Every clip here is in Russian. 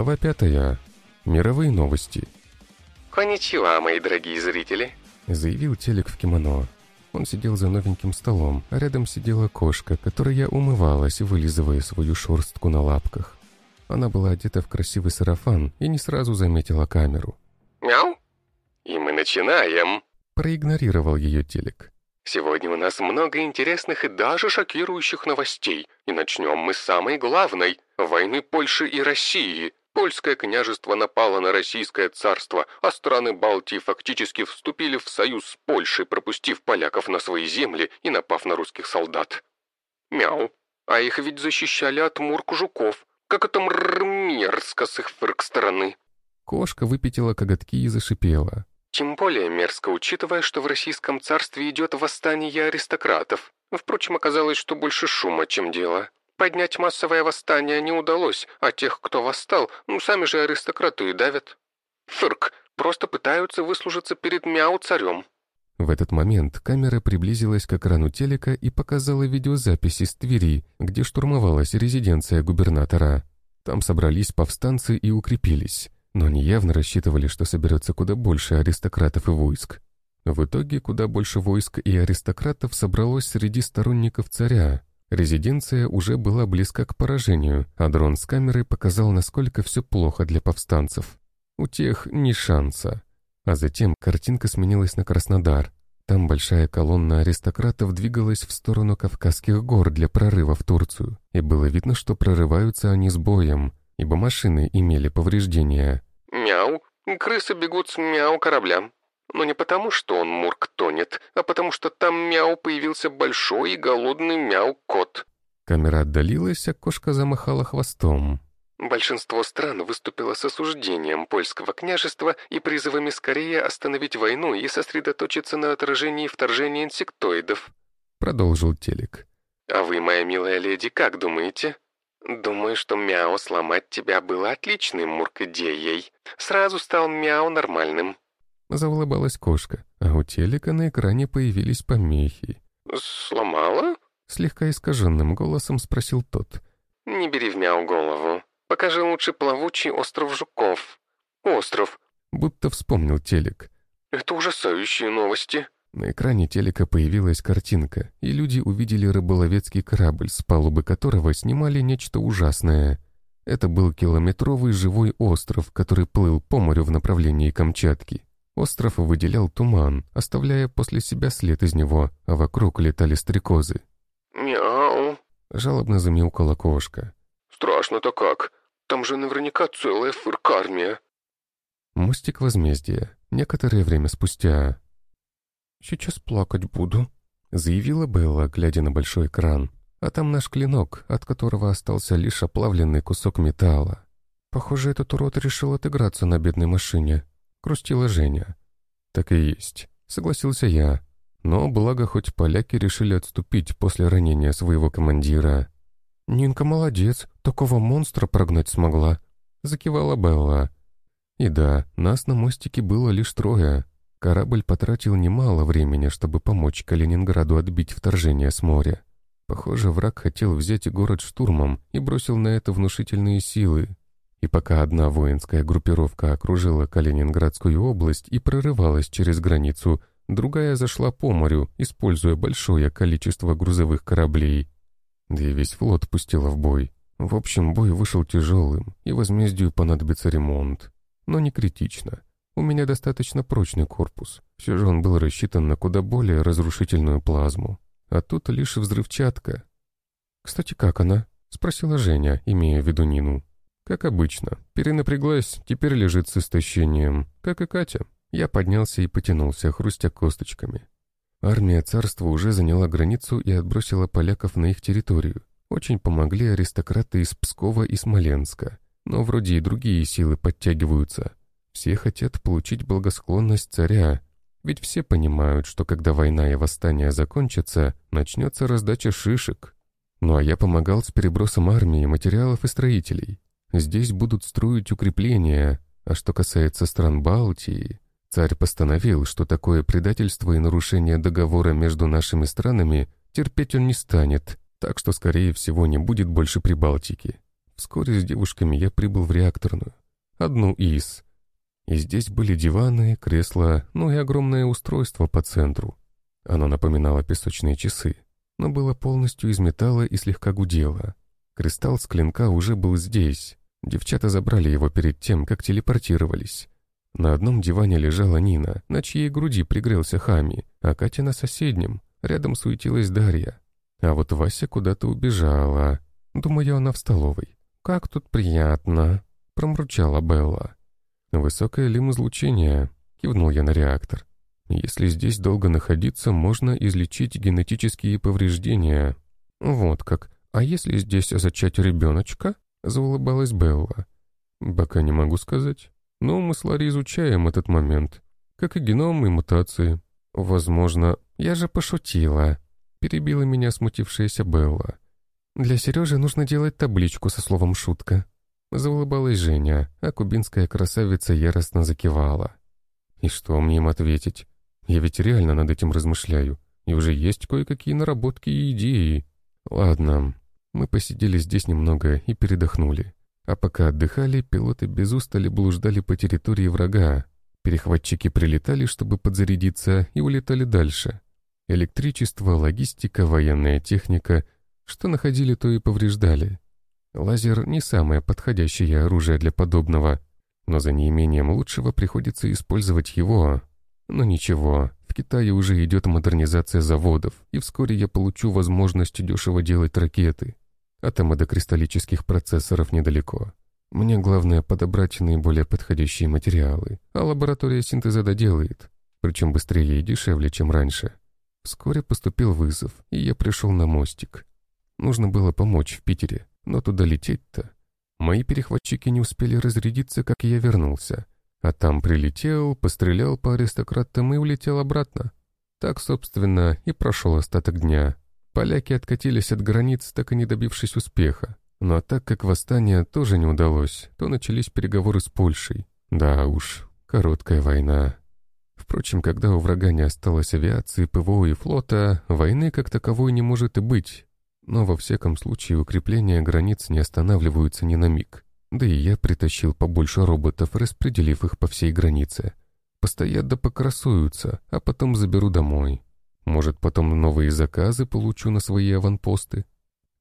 Глава пятая. Мировые новости. «Коничева, мои дорогие зрители!» Заявил телек в кимоно. Он сидел за новеньким столом, а рядом сидела кошка, которая умывалась, вылизывая свою шерстку на лапках. Она была одета в красивый сарафан и не сразу заметила камеру. «Мяу! И мы начинаем!» Проигнорировал ее телек. «Сегодня у нас много интересных и даже шокирующих новостей. И начнем мы с самой главной – войны Польши и России. Польское княжество напало на Российское царство, а страны Балтии фактически вступили в союз с Польшей, пропустив поляков на свои земли и напав на русских солдат. Мяу. А их ведь защищали от мурк жуков. Как это мерзко с их фырк стороны. Кошка выпятила коготки и зашипела. Тем более мерзко, учитывая, что в Российском царстве идет восстание аристократов. Впрочем, оказалось, что больше шума, чем дело. Поднять массовое восстание не удалось, а тех, кто восстал, ну сами же аристократы и давят. Фырк, просто пытаются выслужиться перед мяу-царем. В этот момент камера приблизилась к экрану телека и показала видеозапись из Твери, где штурмовалась резиденция губернатора. Там собрались повстанцы и укрепились, но они явно рассчитывали, что соберется куда больше аристократов и войск. В итоге куда больше войск и аристократов собралось среди сторонников царя, Резиденция уже была близка к поражению, а дрон с камерой показал, насколько все плохо для повстанцев. У тех ни шанса. А затем картинка сменилась на Краснодар. Там большая колонна аристократов двигалась в сторону Кавказских гор для прорыва в Турцию, и было видно, что прорываются они с боем, ибо машины имели повреждения. «Мяу! Крысы бегут с мяу кораблям!» Но не потому, что он Мурк тонет, а потому что там мяу появился большой и голодный мяу-кот. Камера отдалилась, а кошка замахала хвостом. Большинство стран выступило с осуждением польского княжества и призывами скорее остановить войну и сосредоточиться на отражении вторжения инсектоидов. Продолжил телек. А вы, моя милая леди, как думаете? Думаю, что мяу сломать тебя было отличной мурк-идеей. Сразу стал мяу нормальным. Заулыбалась кошка, а у телека на экране появились помехи. «Сломала?» Слегка искаженным голосом спросил тот. «Не бери в мяу голову. Покажи лучше плавучий остров жуков. Остров!» Будто вспомнил телек. «Это ужасающие новости!» На экране телека появилась картинка, и люди увидели рыболовецкий корабль, с палубы которого снимали нечто ужасное. Это был километровый живой остров, который плыл по морю в направлении Камчатки. Остров выделял туман, оставляя после себя след из него, а вокруг летали стрекозы. «Мяу!» — жалобно замяукала кошка. «Страшно-то как! Там же наверняка целая фыркармия!» Мостик возмездия. Некоторое время спустя. «Сейчас плакать буду», — заявила Белла, глядя на большой экран. А там наш клинок, от которого остался лишь оплавленный кусок металла. Похоже, этот урод решил отыграться на бедной машине. — крустила Женя. «Так и есть», — согласился я. Но благо хоть поляки решили отступить после ранения своего командира. «Нинка молодец, такого монстра прогнать смогла», — закивала Белла. И да, нас на мостике было лишь трое. Корабль потратил немало времени, чтобы помочь Калининграду отбить вторжение с моря. Похоже, враг хотел взять город штурмом и бросил на это внушительные силы, и пока одна воинская группировка окружила Калининградскую область и прорывалась через границу, другая зашла по морю, используя большое количество грузовых кораблей. Да и весь флот пустила в бой. В общем, бой вышел тяжелым, и возмездию понадобится ремонт. Но не критично. У меня достаточно прочный корпус. Все же он был рассчитан на куда более разрушительную плазму. А тут лишь взрывчатка. «Кстати, как она?» — спросила Женя, имея в виду Нину. Как обычно, перенапряглась, теперь лежит с истощением, как и Катя. Я поднялся и потянулся, хрустя косточками. Армия царства уже заняла границу и отбросила поляков на их территорию. Очень помогли аристократы из Пскова и Смоленска. Но вроде и другие силы подтягиваются. Все хотят получить благосклонность царя. Ведь все понимают, что когда война и восстание закончатся, начнется раздача шишек. Ну а я помогал с перебросом армии, материалов и строителей. Здесь будут строить укрепления, а что касается стран Балтии, царь постановил, что такое предательство и нарушение договора между нашими странами терпеть он не станет, так что, скорее всего, не будет больше Прибалтики. Вскоре с девушками я прибыл в реакторную. Одну из. И здесь были диваны, кресла, ну и огромное устройство по центру. Оно напоминало песочные часы, но было полностью из металла и слегка гудело. Кристалл с клинка уже был здесь. Девчата забрали его перед тем, как телепортировались. На одном диване лежала Нина, на чьей груди пригрелся Хами, а Катя на соседнем. Рядом суетилась Дарья. А вот Вася куда-то убежала. Думаю, она в столовой. «Как тут приятно!» — промурчала Белла. «Высокое лимузлучение», — кивнул я на реактор. «Если здесь долго находиться, можно излечить генетические повреждения». «Вот как. А если здесь зачать ребеночка?» — заулыбалась Белла. «Пока не могу сказать. Но мы с Ларри изучаем этот момент, как и геном и мутации. Возможно, я же пошутила», — перебила меня смутившаяся Белла. «Для Сережи нужно делать табличку со словом «шутка». Заулыбалась Женя, а кубинская красавица яростно закивала. «И что мне им ответить? Я ведь реально над этим размышляю, и уже есть кое-какие наработки и идеи. Ладно, мы посидели здесь немного и передохнули. А пока отдыхали, пилоты без устали блуждали по территории врага. Перехватчики прилетали, чтобы подзарядиться, и улетали дальше. Электричество, логистика, военная техника, что находили, то и повреждали. Лазер не самое подходящее оружие для подобного, но за неимением лучшего приходится использовать его. Но ничего, в Китае уже идет модернизация заводов, и вскоре я получу возможность дешево делать ракеты. А там до кристаллических процессоров недалеко. Мне главное подобрать наиболее подходящие материалы, а лаборатория синтеза доделает, причем быстрее и дешевле, чем раньше. Вскоре поступил вызов, и я пришел на мостик. Нужно было помочь в Питере. Но туда лететь-то... Мои перехватчики не успели разрядиться, как я вернулся. А там прилетел, пострелял по аристократам и улетел обратно. Так, собственно, и прошел остаток дня. Поляки откатились от границ, так и не добившись успеха. А так как восстание тоже не удалось, то начались переговоры с Польшей. Да уж, короткая война. Впрочем, когда у врага не осталось авиации, ПВО и флота, войны как таковой не может и быть. Но во всяком случае укрепления границ не останавливаются ни на миг. Да и я притащил побольше роботов, распределив их по всей границе. Постоят да покрасуются, а потом заберу домой. Может, потом новые заказы получу на свои аванпосты.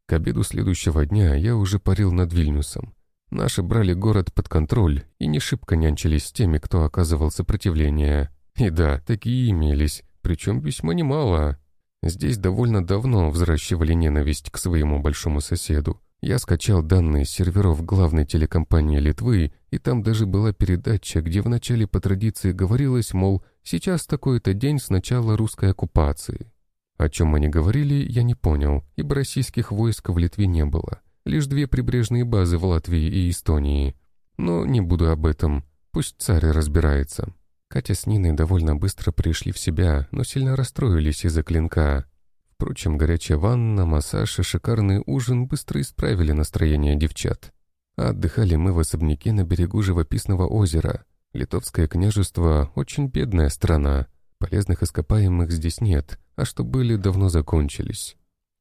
К обеду следующего дня я уже парил над Вильнюсом. Наши брали город под контроль и не шибко нянчились с теми, кто оказывал сопротивление. И да, такие имелись, причем весьма немало. Здесь довольно давно взращивали ненависть к своему большому соседу. Я скачал данные с серверов главной телекомпании Литвы, и там даже была передача, где вначале по традиции говорилось, мол, сейчас такой-то день с начала русской оккупации. О чем они говорили, я не понял, ибо российских войск в Литве не было. Лишь две прибрежные базы в Латвии и Эстонии. Но не буду об этом, пусть царь разбирается. Катя с Ниной довольно быстро пришли в себя, но сильно расстроились из-за клинка. Впрочем, горячая ванна, массаж и шикарный ужин быстро исправили настроение девчат. Отдыхали мы в особняке на берегу живописного озера. Литовское княжество — очень бедная страна. Полезных ископаемых здесь нет, а что были, давно закончились.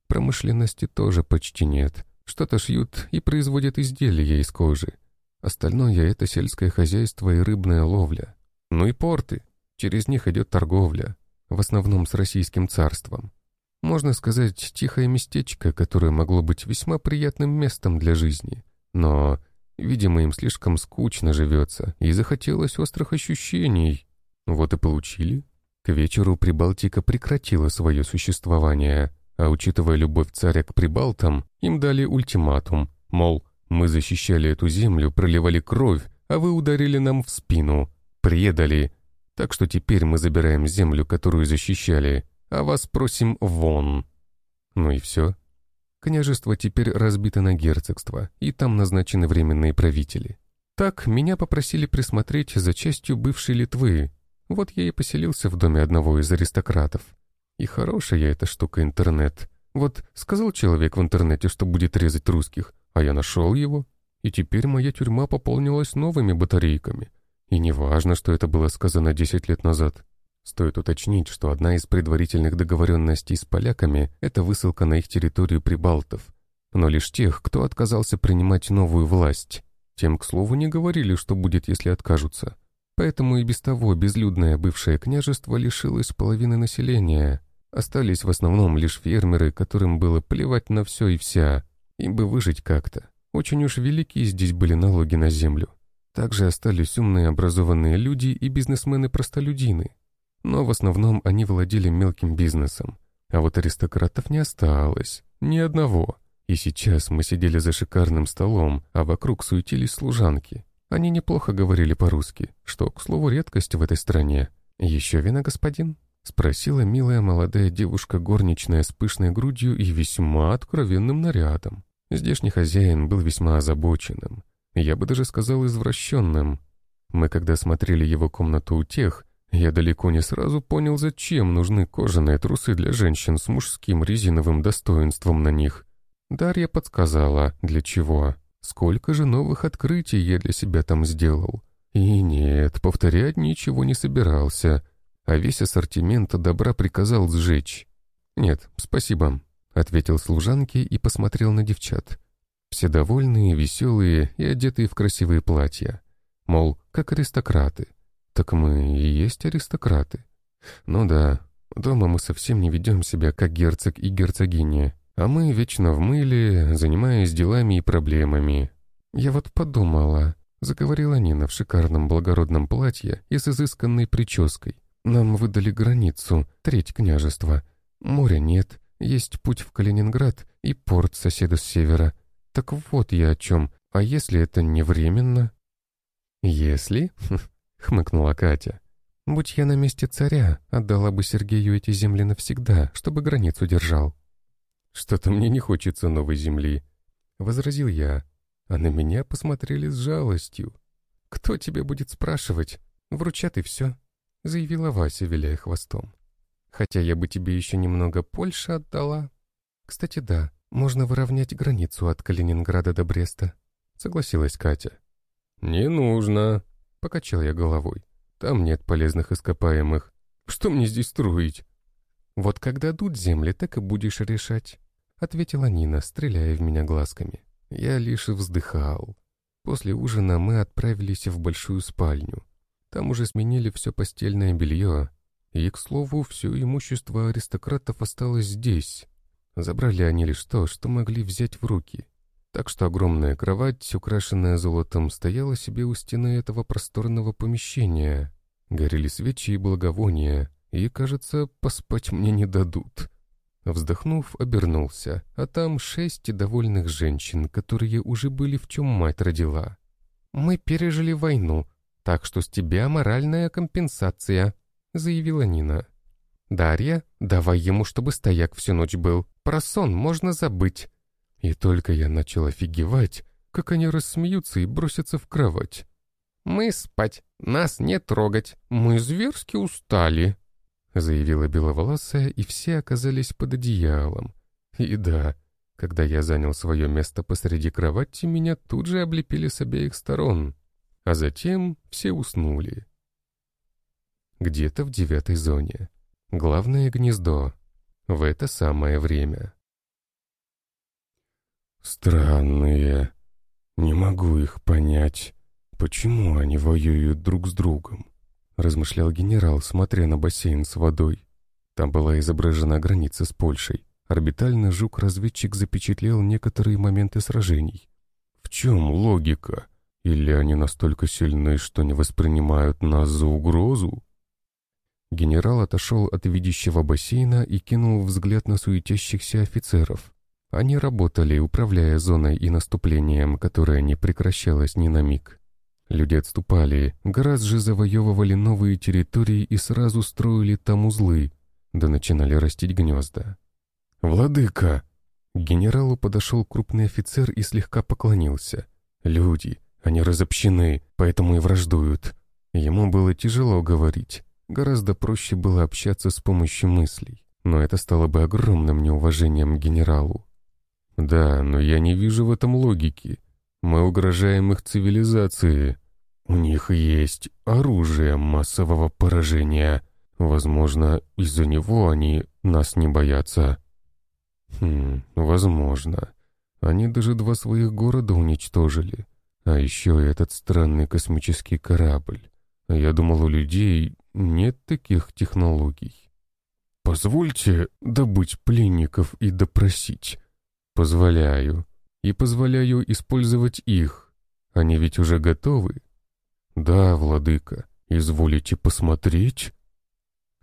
Промышленности тоже почти нет. Что-то шьют и производят изделия из кожи. Остальное — это сельское хозяйство и рыбная ловля. Ну и порты. Через них идет торговля, в основном с Российским царством. Можно сказать, тихое местечко, которое могло быть весьма приятным местом для жизни. Но, видимо, им слишком скучно живется, и захотелось острых ощущений. Вот и получили. К вечеру Прибалтика прекратила свое существование, а учитывая любовь царя к прибалтам, им дали ультиматум, мол, мы защищали эту землю, проливали кровь, а вы ударили нам в спину предали. Так что теперь мы забираем землю, которую защищали, а вас просим вон. Ну и все. Княжество теперь разбито на герцогство, и там назначены временные правители. Так меня попросили присмотреть за частью бывшей Литвы. Вот я и поселился в доме одного из аристократов. И хорошая эта штука интернет. Вот сказал человек в интернете, что будет резать русских, а я нашел его. И теперь моя тюрьма пополнилась новыми батарейками. И не важно, что это было сказано 10 лет назад. Стоит уточнить, что одна из предварительных договоренностей с поляками — это высылка на их территорию прибалтов. но лишь тех, кто отказался принимать новую власть. Тем, к слову, не говорили, что будет, если откажутся. Поэтому и без того безлюдное бывшее княжество лишилось половины населения. Остались в основном лишь фермеры, которым было плевать на все и вся. Им бы выжить как-то. Очень уж велики здесь были налоги на землю. Также остались умные образованные люди и бизнесмены-простолюдины. Но в основном они владели мелким бизнесом. А вот аристократов не осталось. Ни одного. И сейчас мы сидели за шикарным столом, а вокруг суетились служанки. Они неплохо говорили по-русски, что, к слову, редкость в этой стране. «Еще вина, господин?» — спросила милая молодая девушка горничная с пышной грудью и весьма откровенным нарядом. Здешний хозяин был весьма озабоченным. Я бы даже сказал извращенным. Мы когда смотрели его комнату у тех, я далеко не сразу понял, зачем нужны кожаные трусы для женщин с мужским резиновым достоинством на них. Дарья подсказала, для чего. Сколько же новых открытий я для себя там сделал. И нет, повторять ничего не собирался, а весь ассортимент добра приказал сжечь. «Нет, спасибо», — ответил служанке и посмотрел на девчат. Все довольные, веселые и одетые в красивые платья. Мол, как аристократы. Так мы и есть аристократы. Ну да, дома мы совсем не ведем себя, как герцог и герцогиня. А мы вечно в мыле, занимаясь делами и проблемами. Я вот подумала, заговорила Нина в шикарном благородном платье и с изысканной прической. Нам выдали границу, треть княжества. Моря нет, есть путь в Калининград и порт соседа с севера. Так вот я о чем. А если это не временно? Если? хмыкнула Катя. Будь я на месте царя, отдала бы Сергею эти земли навсегда, чтобы границу держал. «Что-то мне не хочется новой земли», — возразил я, а на меня посмотрели с жалостью. «Кто тебе будет спрашивать? Вручат и все», — заявила Вася, виляя хвостом. «Хотя я бы тебе еще немного Польши отдала. Кстати, да, можно выровнять границу от Калининграда до Бреста», — согласилась Катя. «Не нужно», — покачал я головой. «Там нет полезных ископаемых. Что мне здесь строить?» «Вот когда дадут земли, так и будешь решать», — ответила Нина, стреляя в меня глазками. Я лишь вздыхал. После ужина мы отправились в большую спальню. Там уже сменили все постельное белье. И, к слову, все имущество аристократов осталось здесь. Забрали они лишь то, что могли взять в руки. Так что огромная кровать, украшенная золотом, стояла себе у стены этого просторного помещения. Горели свечи и благовония, и, кажется, поспать мне не дадут. Вздохнув, обернулся, а там шесть довольных женщин, которые уже были в чем мать родила. «Мы пережили войну, так что с тебя моральная компенсация», — заявила Нина. «Дарья, давай ему, чтобы стояк всю ночь был. Про сон можно забыть». И только я начал офигевать, как они рассмеются и бросятся в кровать. «Мы спать, нас не трогать, мы зверски устали», заявила беловолосая, и все оказались под одеялом. И да, когда я занял свое место посреди кровати, меня тут же облепили с обеих сторон, а затем все уснули. Где-то в девятой зоне. Главное гнездо. В это самое время. Странные. Не могу их понять. Почему они воюют друг с другом? размышлял генерал, смотря на бассейн с водой. Там была изображена граница с Польшей. Орбитальный жук-разведчик запечатлел некоторые моменты сражений. В чем логика? Или они настолько сильны, что не воспринимают нас за угрозу? Генерал отошел от видящего бассейна и кинул взгляд на суетящихся офицеров. Они работали, управляя зоной и наступлением, которое не прекращалось ни на миг. Люди отступали, Грас же завоевывали новые территории и сразу строили там узлы, да начинали растить гнезда. «Владыка!» К генералу подошел крупный офицер и слегка поклонился. «Люди, они разобщены, поэтому и враждуют». Ему было тяжело говорить, гораздо проще было общаться с помощью мыслей, но это стало бы огромным неуважением к генералу. «Да, но я не вижу в этом логики. Мы угрожаем их цивилизации. У них есть оружие массового поражения. Возможно, из-за него они нас не боятся. Хм, возможно. Они даже два своих города уничтожили. А еще этот странный космический корабль. Я думал, у людей нет таких технологий. Позвольте добыть пленников и допросить. Позволяю. И позволяю использовать их. Они ведь уже готовы. Да, владыка, изволите посмотреть?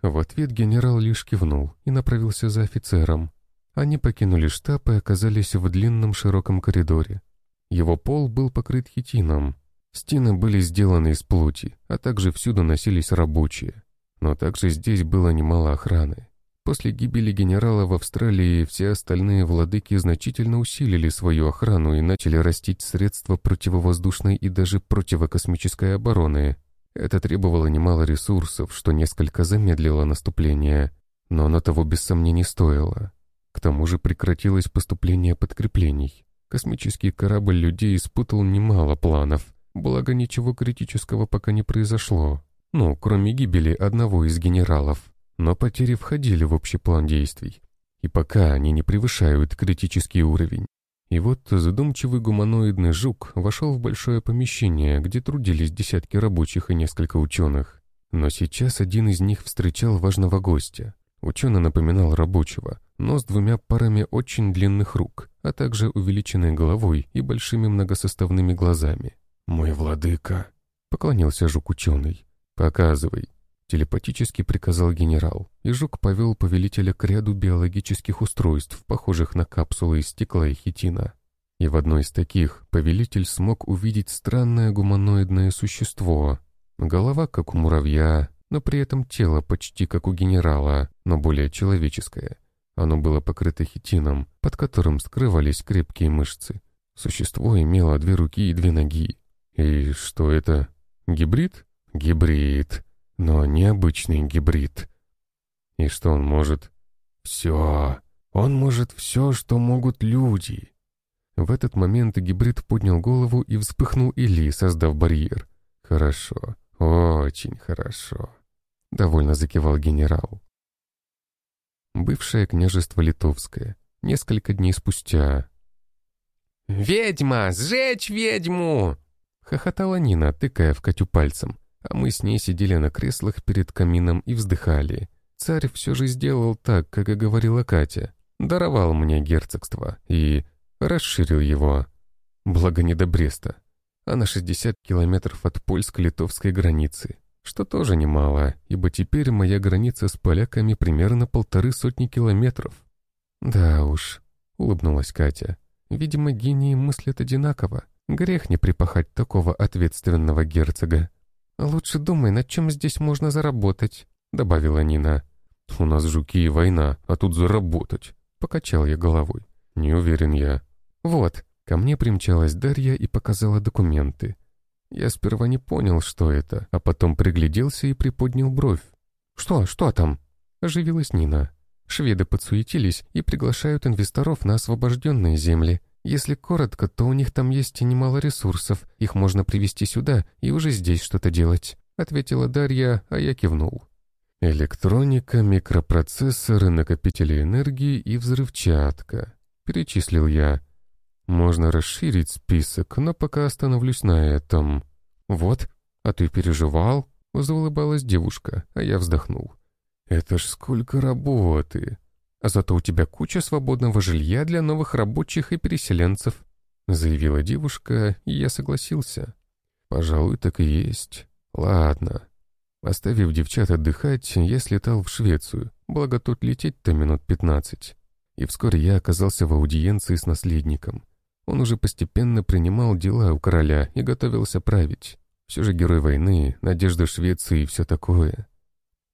В ответ генерал лишь кивнул и направился за офицером. Они покинули штаб и оказались в длинном широком коридоре. Его пол был покрыт хитином. Стены были сделаны из плоти, а также всюду носились рабочие. Но также здесь было немало охраны. После гибели генерала в Австралии все остальные владыки значительно усилили свою охрану и начали растить средства противовоздушной и даже противокосмической обороны. Это требовало немало ресурсов, что несколько замедлило наступление, но оно того без сомнений стоило. К тому же прекратилось поступление подкреплений. Космический корабль людей испытал немало планов, благо ничего критического пока не произошло. Ну, кроме гибели одного из генералов. Но потери входили в общий план действий. И пока они не превышают критический уровень. И вот задумчивый гуманоидный жук вошел в большое помещение, где трудились десятки рабочих и несколько ученых. Но сейчас один из них встречал важного гостя. Ученый напоминал рабочего, но с двумя парами очень длинных рук, а также увеличенной головой и большими многосоставными глазами. «Мой владыка», — поклонился жук-ученый. «Показывай», — телепатически приказал генерал, и жук повел повелителя к ряду биологических устройств, похожих на капсулы из стекла и хитина. И в одной из таких повелитель смог увидеть странное гуманоидное существо. Голова, как у муравья, но при этом тело почти как у генерала, но более человеческое. Оно было покрыто хитином, под которым скрывались крепкие мышцы. Существо имело две руки и две ноги. И что это? Гибрид? Гибрид. Но необычный гибрид. И что он может? Все. Он может все, что могут люди. В этот момент гибрид поднял голову и вспыхнул Или, создав барьер. Хорошо. «Очень хорошо», — довольно закивал генерал. Бывшее княжество Литовское. Несколько дней спустя. «Ведьма! Сжечь ведьму!» — хохотала Нина, тыкая в Катю пальцем, а мы с ней сидели на креслах перед камином и вздыхали. Царь все же сделал так, как и говорила Катя. Даровал мне герцогство и расширил его. Благо не до Бреста а на 60 километров от польско-литовской границы, что тоже немало, ибо теперь моя граница с поляками примерно полторы сотни километров. «Да уж», — улыбнулась Катя, — «видимо, гении мыслят одинаково. Грех не припахать такого ответственного герцога». «Лучше думай, над чем здесь можно заработать», — добавила Нина. «У нас жуки и война, а тут заработать», — покачал я головой. «Не уверен я». «Вот, Ко мне примчалась Дарья и показала документы. Я сперва не понял, что это, а потом пригляделся и приподнял бровь. «Что, что там?» — оживилась Нина. Шведы подсуетились и приглашают инвесторов на освобожденные земли. Если коротко, то у них там есть немало ресурсов, их можно привезти сюда и уже здесь что-то делать», — ответила Дарья, а я кивнул. «Электроника, микропроцессоры, накопители энергии и взрывчатка», — перечислил я. Можно расширить список, но пока остановлюсь на этом. Вот, а ты переживал? Заулыбалась девушка, а я вздохнул. Это ж сколько работы. Зато у тебя куча свободного жилья для новых рабочих и переселенцев. Заявила девушка, и я согласился. Пожалуй, так и есть. Ладно. Оставив девчат отдыхать, я слетал в Швецию, благо тут лететь-то минут пятнадцать. И вскоре я оказался в аудиенции с наследником. Он уже постепенно принимал дела у короля и готовился править. Все же герой войны, надежда Швеции и все такое.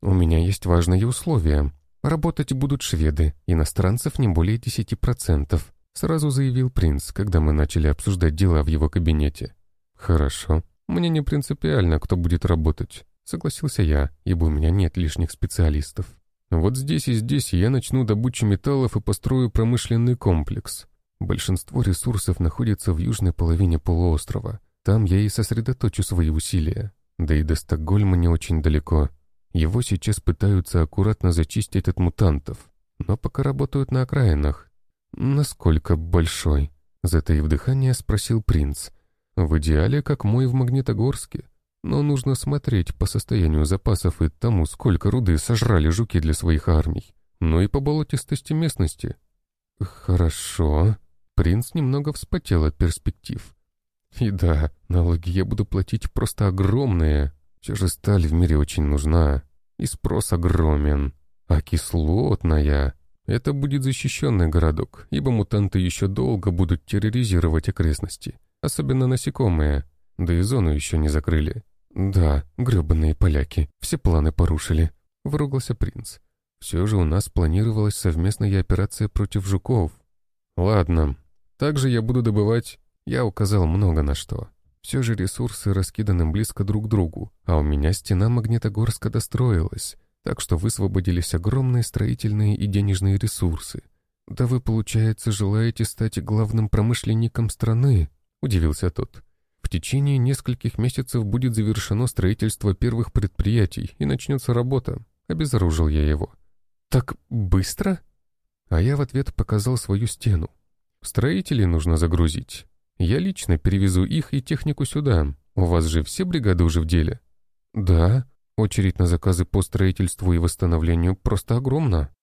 У меня есть важные условия. Работать будут шведы, иностранцев не более 10%, сразу заявил принц, когда мы начали обсуждать дела в его кабинете. Хорошо. Мне не принципиально, кто будет работать. Согласился я, ибо у меня нет лишних специалистов. Вот здесь и здесь я начну добычу металлов и построю промышленный комплекс. Большинство ресурсов находится в южной половине полуострова. Там я и сосредоточу свои усилия. Да и до Стокгольма не очень далеко. Его сейчас пытаются аккуратно зачистить от мутантов, но пока работают на окраинах. Насколько большой? Затаив дыхание, спросил принц. В идеале, как мой в Магнитогорске. Но нужно смотреть по состоянию запасов и тому, сколько руды сожрали жуки для своих армий. Ну и по болотистости местности. Хорошо. Принц немного вспотел от перспектив. И да, налоги я буду платить просто огромные. Все же сталь в мире очень нужна. И спрос огромен. А кислотная... Это будет защищенный городок, ибо мутанты еще долго будут терроризировать окрестности. Особенно насекомые. Да и зону еще не закрыли. Да, гребаные поляки. Все планы порушили. Выругался принц. Все же у нас планировалась совместная операция против жуков. Ладно. Также я буду добывать... Я указал много на что. Все же ресурсы раскиданы близко друг к другу, а у меня стена Магнитогорска достроилась, так что высвободились огромные строительные и денежные ресурсы. «Да вы, получается, желаете стать главным промышленником страны?» — удивился тот. «В течение нескольких месяцев будет завершено строительство первых предприятий и начнется работа», — обезоружил я его. «Так быстро?» А я в ответ показал свою стену. «Строителей нужно загрузить. Я лично перевезу их и технику сюда. У вас же все бригады уже в деле?» «Да», Очередь на заказы по строительству и восстановлению просто огромна.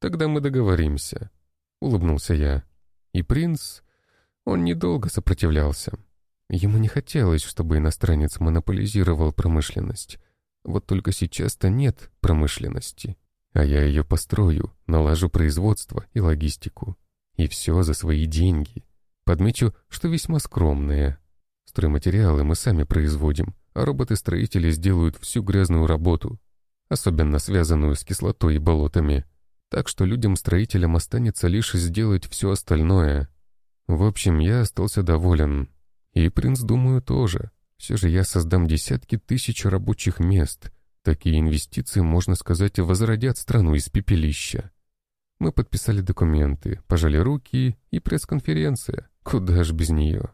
Тогда мы договоримся, — улыбнулся я. И принц, он недолго сопротивлялся. Ему не хотелось, чтобы иностранец монополизировал промышленность. Вот только сейчас-то нет промышленности. А я ее построю, налажу производство и логистику. И все за свои деньги. Подмечу, что весьма скромные. Стройматериалы мы сами производим, а роботы-строители сделают всю грязную работу, особенно связанную с кислотой и болотами. Так что людям-строителям останется лишь сделать все остальное. В общем, я остался доволен. И принц, думаю, тоже. Все же я создам десятки тысяч рабочих мест. Такие инвестиции, можно сказать, возродят страну из пепелища. Мы подписали документы, пожали руки и пресс-конференция. Куда ж без нее?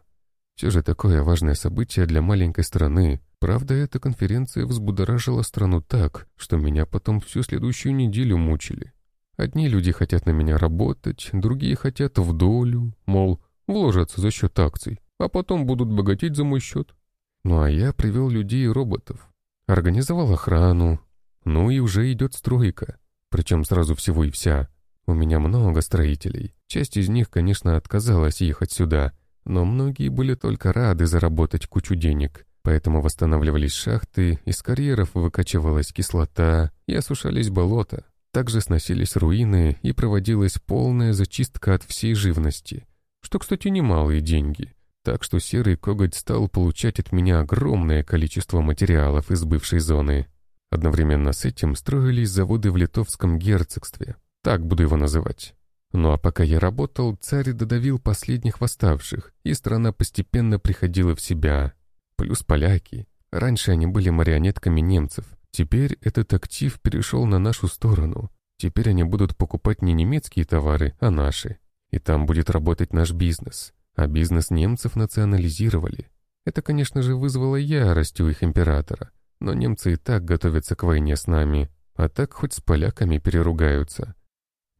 Все же такое важное событие для маленькой страны, Правда, эта конференция взбудоражила страну так, что меня потом всю следующую неделю мучили. Одни люди хотят на меня работать, другие хотят в долю, мол, вложатся за счет акций, а потом будут богатеть за мой счет. Ну а я привел людей и роботов, организовал охрану, ну и уже идет стройка, причем сразу всего и вся. У меня много строителей, часть из них, конечно, отказалась ехать сюда, но многие были только рады заработать кучу денег — Поэтому восстанавливались шахты, из карьеров выкачивалась кислота и осушались болота. Также сносились руины и проводилась полная зачистка от всей живности, что, кстати, немалые деньги. Так что серый коготь стал получать от меня огромное количество материалов из бывшей зоны. Одновременно с этим строились заводы в литовском герцогстве, так буду его называть. Ну а пока я работал, царь додавил последних восставших, и страна постепенно приходила в себя, Плюс поляки. Раньше они были марионетками немцев. Теперь этот актив перешел на нашу сторону. Теперь они будут покупать не немецкие товары, а наши. И там будет работать наш бизнес. А бизнес немцев национализировали. Это, конечно же, вызвало ярость у их императора. Но немцы и так готовятся к войне с нами. А так хоть с поляками переругаются.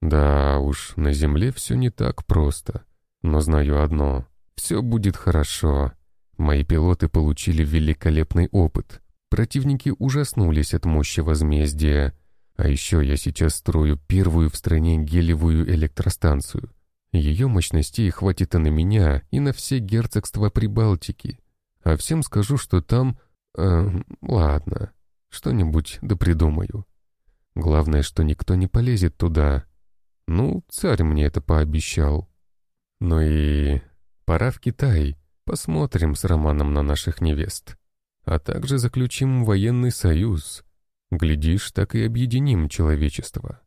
Да уж, на земле все не так просто. Но знаю одно. Все будет хорошо. Мои пилоты получили великолепный опыт. Противники ужаснулись от мощи возмездия. А еще я сейчас строю первую в стране гелевую электростанцию. Ее мощностей хватит и на меня, и на все герцогства Прибалтики. А всем скажу, что там... Э, ладно, что-нибудь да придумаю. Главное, что никто не полезет туда. Ну, царь мне это пообещал. Ну и... Пора в Китай. Посмотрим с Романом на наших невест. А также заключим военный союз. Глядишь, так и объединим человечество.